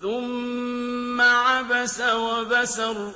ثُمَّ عَبَسَ وَبَسَرَ